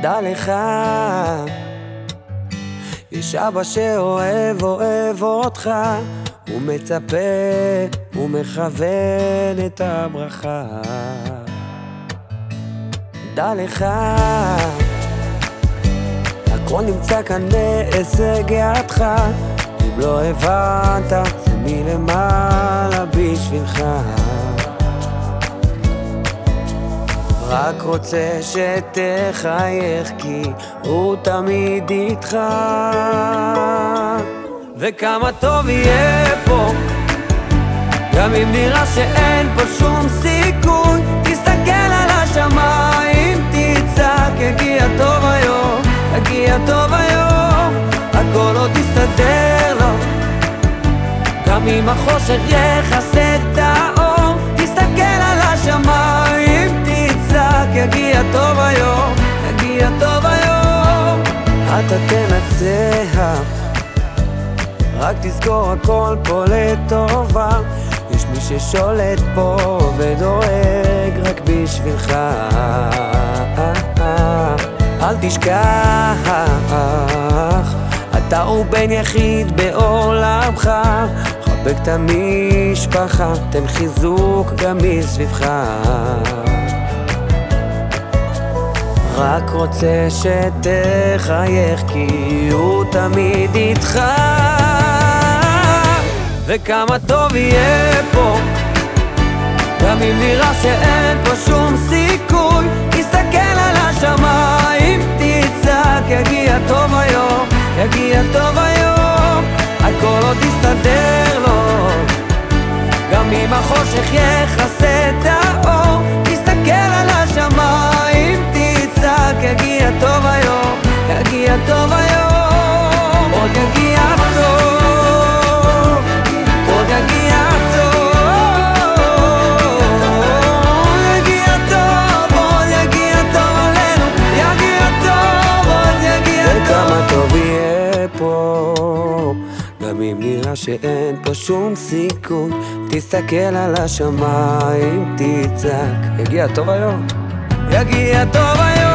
דע לך, יש אבא שאוהב, אוהב אותך, הוא מצפה, הוא מכוון את הברכה. דע לך, הכל נמצא כאן בהישג ידך, אם לא הבנת, זה מלמעלה בשבילך. רק רוצה שתחייך כי הוא תמיד איתך. וכמה טוב יהיה פה גם אם נראה שאין פה שום סיכוי. תסתכל על השמיים, תצעק יגיע טוב היום, יגיע טוב היום. הכל עוד יסתדר לו גם אם החושך יכסה את האור אתה תנצח. רק תזכור הכל פה לטובה. יש מי ששולט פה ודואג רק בשבילך. אל תשכח אתה הוא בן יחיד בעולמך. חבק את המשפחה, תן חיזוק גם מסביבך רק רוצה שתחייך כי הוא תמיד איתך. וכמה טוב יהיה פה גם אם נראה שאין פה שום סיכוי. תסתכל על השמיים, תצעק יגיע טוב היום, יגיע טוב היום. הכל עוד יסתדר לו גם אם החושך יכסה יגיע טוב היום. עוד יגיע טוב, עוד יגיע גם אם נראה שאין פה שום סיכוי. תסתכל על השמיים, תצעק. יגיע טוב היום? יגיע טוב היום